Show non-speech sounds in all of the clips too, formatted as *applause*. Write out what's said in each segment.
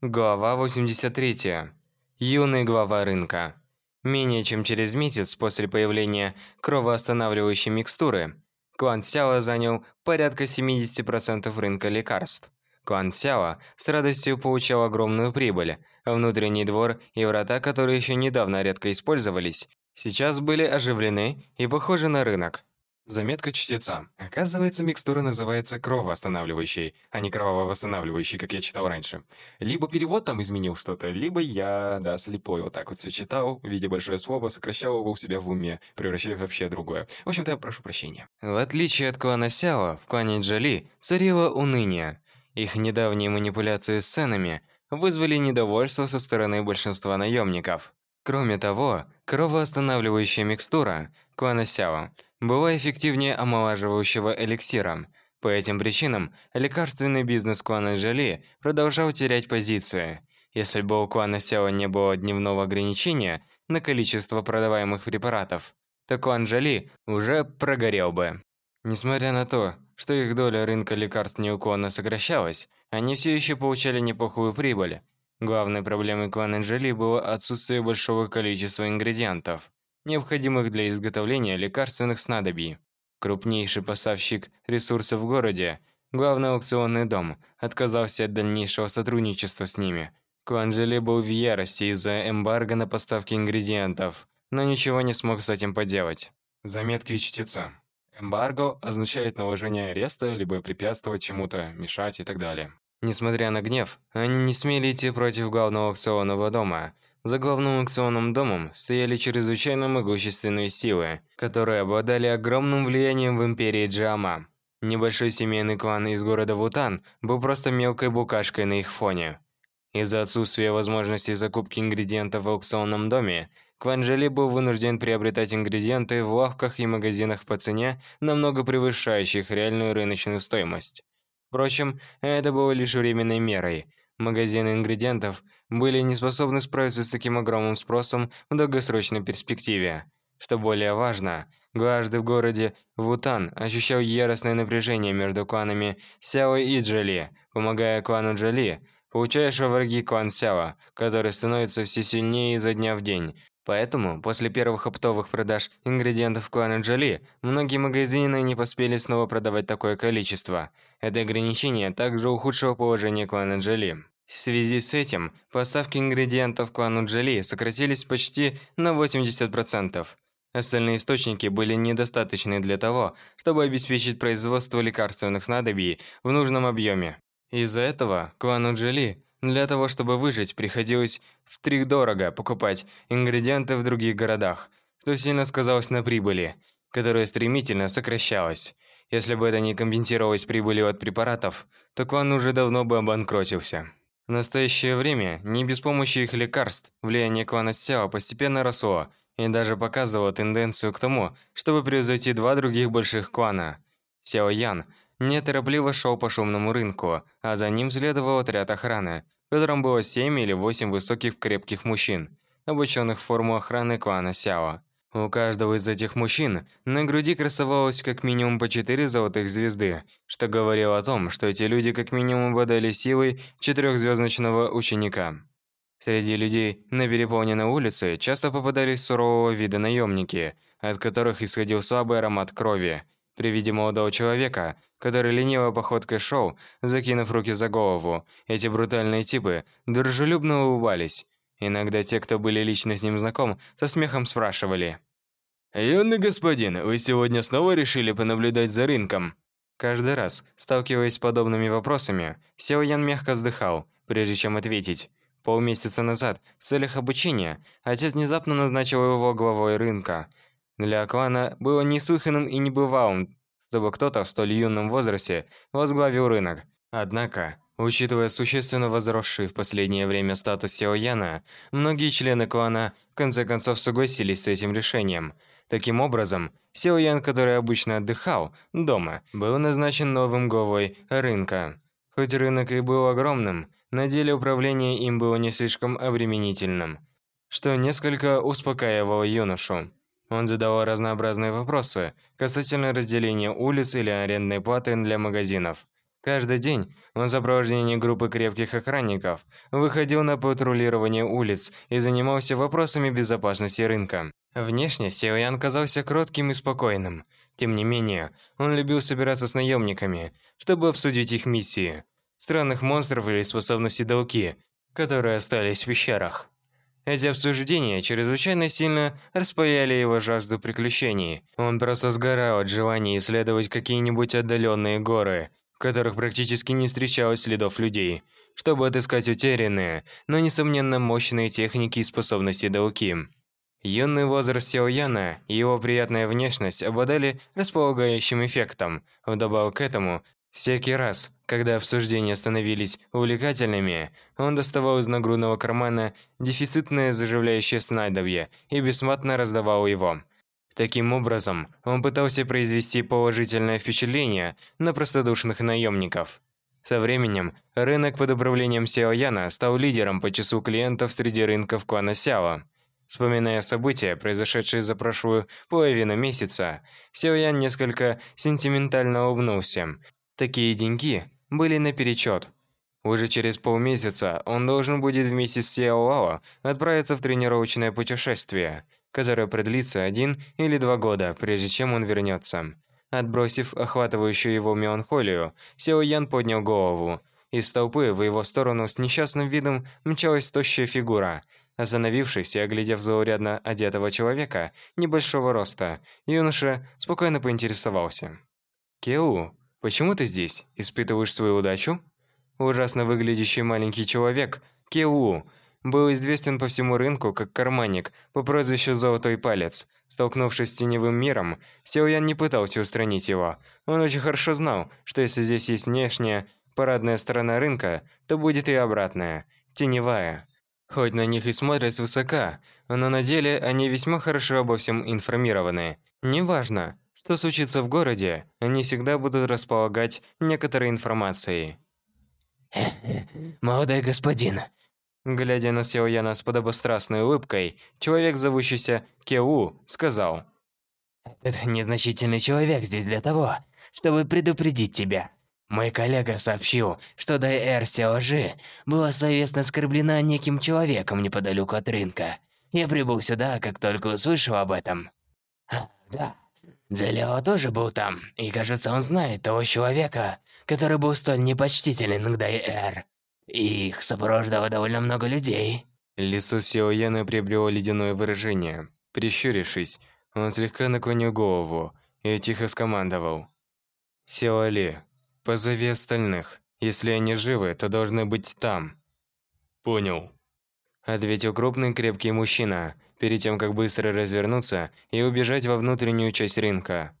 Глава 83. Юный глава рынка. Менее чем через месяц после появления кровоостанавливающей микстуры, клан Сяо занял порядка 70% рынка лекарств. Клан Сяо с радостью получал огромную прибыль, внутренний двор и врата, которые еще недавно редко использовались, сейчас были оживлены и похожи на рынок. Заметка чтеца. Оказывается, микстура называется кровоостанавливающей, а не крововосстанавливающей, как я читал раньше. Либо перевод там изменил что-то, либо я, да, слепой вот так вот все читал, видя большое слово, сокращал его у себя в уме, превращая в вообще другое. В общем-то, я прошу прощения. В отличие от клана Сяо, в клане Джоли царило уныние. Их недавние манипуляции с ценами вызвали недовольство со стороны большинства наемников. Кроме того, кровоостанавливающая микстура клана Сяо была эффективнее омолаживающего эликсира. По этим причинам лекарственный бизнес клана Жали продолжал терять позиции. Если бы у клана Сяо не было дневного ограничения на количество продаваемых препаратов, то клан Жали уже прогорел бы. Несмотря на то, что их доля рынка лекарств неуклонно сокращалась, они все еще получали неплохую прибыль. Главной проблемой клана Джоли было отсутствие большого количества ингредиентов необходимых для изготовления лекарственных снадобий. Крупнейший поставщик ресурсов в городе, главный аукционный дом, отказался от дальнейшего сотрудничества с ними. Куанджели был в ярости из-за эмбарго на поставки ингредиентов, но ничего не смог с этим поделать. Заметки чтеца. Эмбарго означает наложение ареста, либо препятствовать чему-то, мешать и так далее. Несмотря на гнев, они не смели идти против главного аукционного дома – за главным аукционным домом стояли чрезвычайно могущественные силы, которые обладали огромным влиянием в империи Джиама. Небольшой семейный клан из города Вутан был просто мелкой букашкой на их фоне. Из-за отсутствия возможности закупки ингредиентов в аукционном доме, клан Джоли был вынужден приобретать ингредиенты в лавках и магазинах по цене, намного превышающих реальную рыночную стоимость. Впрочем, это было лишь временной мерой – Магазины ингредиентов были не способны справиться с таким огромным спросом в долгосрочной перспективе. Что более важно, каждый в городе Вутан ощущал яростное напряжение между кланами Сяо и Джоли. Помогая клану Джоли, получаешь враги клан Сяо, который становится все сильнее изо дня в день. Поэтому, после первых оптовых продаж ингредиентов клана Джоли, многие магазины не поспели снова продавать такое количество. Это ограничение также ухудшило положение клана Джоли. В связи с этим, поставки ингредиентов клану Джоли сократились почти на 80%. Остальные источники были недостаточны для того, чтобы обеспечить производство лекарственных снадобий в нужном объеме. Из-за этого клану Джоли для того, чтобы выжить, приходилось втридорого покупать ингредиенты в других городах, что сильно сказалось на прибыли, которая стремительно сокращалась. Если бы это не компенсировалось прибылью от препаратов, то клан уже давно бы обанкротился. В настоящее время, не без помощи их лекарств, влияние клана Сяо постепенно росло и даже показывало тенденцию к тому, чтобы превзойти два других больших клана. Сяо Ян неторопливо шел по шумному рынку, а за ним следовал отряд охраны, в котором было семь или восемь высоких крепких мужчин, обученных в форму охраны клана Сяо. У каждого из этих мужчин на груди красовалось как минимум по четыре золотых звезды, что говорило о том, что эти люди как минимум обладали силой четырехзвездочного ученика. Среди людей на переполненной улице часто попадались сурового вида наемники, от которых исходил слабый аромат крови. При виде молодого человека, который ленивой походкой шел, закинув руки за голову, эти брутальные типы дружелюбно улыбались. Иногда те, кто были лично с ним знаком, со смехом спрашивали. «Юный господин, вы сегодня снова решили понаблюдать за рынком?» Каждый раз, сталкиваясь с подобными вопросами, Сео Ян мягко вздыхал, прежде чем ответить. Полмесяца назад, в целях обучения, отец внезапно назначил его главой рынка – для клана было неслыханным и небывалым, чтобы кто-то в столь юном возрасте возглавил рынок. Однако, учитывая существенно возросший в последнее время статус Сяояна, многие члены клана в конце концов согласились с этим решением. Таким образом, Сяоян, который обычно отдыхал дома, был назначен новым главой рынка. Хоть рынок и был огромным, на деле управление им было не слишком обременительным, что несколько успокаивало юношу. Он задавал разнообразные вопросы касательно разделения улиц или арендной платы для магазинов. Каждый день он в сопровождении группы крепких охранников выходил на патрулирование улиц и занимался вопросами безопасности рынка. Внешне Сяо Ян казался кротким и спокойным. Тем не менее, он любил собираться с наемниками, чтобы обсудить их миссии, странных монстров или способности Дауки, которые остались в пещерах. Эти обсуждения чрезвычайно сильно распаяли его жажду приключений. Он просто сгорал от желания исследовать какие-нибудь отдаленные горы, в которых практически не встречалось следов людей, чтобы отыскать утерянные, но несомненно мощные техники и способности Дауки. Юный возраст Сяо Яна и его приятная внешность обладали располагающим эффектом. Вдобавок к этому, Всякий раз, когда обсуждения становились увлекательными, он доставал из нагрудного кармана дефицитное заживляющее снадобье и бессматно раздавал его. Таким образом, он пытался произвести положительное впечатление на простодушных наемников. Со временем, рынок под управлением Сяо Яна стал лидером по числу клиентов среди рынков клана Сяо. Вспоминая события, произошедшие за прошлую половину месяца, Сяо Ян несколько сентиментально улыбнулся Такие деньги были наперечет. Уже через полмесяца он должен будет вместе с Сяо Лао отправиться в тренировочное путешествие, которое продлится один или два года, прежде чем он вернется. Отбросив охватывающую его меланхолию, Сяо Ян поднял голову. Из толпы в его сторону с несчастным видом мчалась тощая фигура. Остановившись и оглядев заурядно одетого человека небольшого роста, юноша спокойно поинтересовался. «Кеу, Почему ты здесь? Испытываешь свою удачу? Ужасно выглядящий маленький человек, Кеу, был известен по всему рынку как карманник по прозвищу Золотой палец. Столкнувшись с теневым миром, Сяоян не пытался устранить его. Он очень хорошо знал, что если здесь есть внешняя, парадная сторона рынка, то будет и обратная, теневая. Хоть на них и смотрят свысока, но на деле они весьма хорошо обо всем информированы. Неважно, что случится в городе, они всегда будут располагать некоторой информацией. *laughs* Молодой господин. Глядя на Сяо Яна с подобострастной улыбкой, человек, зовущийся Кеу, сказал. «Этот незначительный человек здесь для того, чтобы предупредить тебя. Мой коллега сообщил, что Дайэр Сяожи была совестно оскорблена неким человеком неподалеку от рынка. Я прибыл сюда, как только услышал об этом». «Да, Джелио тоже был там, и кажется, он знает того человека, который был столь непочтителен к Дайэр. Их сопровождало довольно много людей. Лицо Сио Яна приобрело ледяное выражение. Прищурившись, он слегка наклонил голову и тихо скомандовал. «Сио Ли, позови остальных. Если они живы, то должны быть там». «Понял», – ответил крупный крепкий мужчина – перед тем, как быстро развернуться и убежать во внутреннюю часть рынка.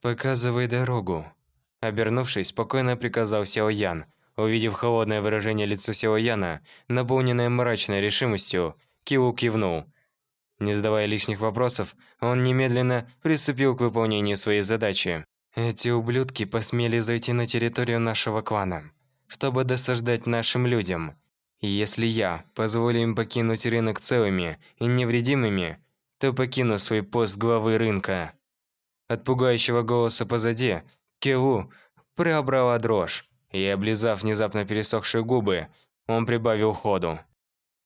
«Показывай дорогу», – обернувшись, спокойно приказал Сяо Ян. Увидев холодное выражение лица Сяо Яна, наполненное мрачной решимостью, Киу кивнул. Не задавая лишних вопросов, он немедленно приступил к выполнению своей задачи. Эти ублюдки посмели зайти на территорию нашего клана, чтобы досаждать нашим людям – если я позволю им покинуть рынок целыми и невредимыми, то покину свой пост главы рынка. От пугающего голоса позади Кеву преобрала дрожь, и, облизав внезапно пересохшие губы, он прибавил ходу.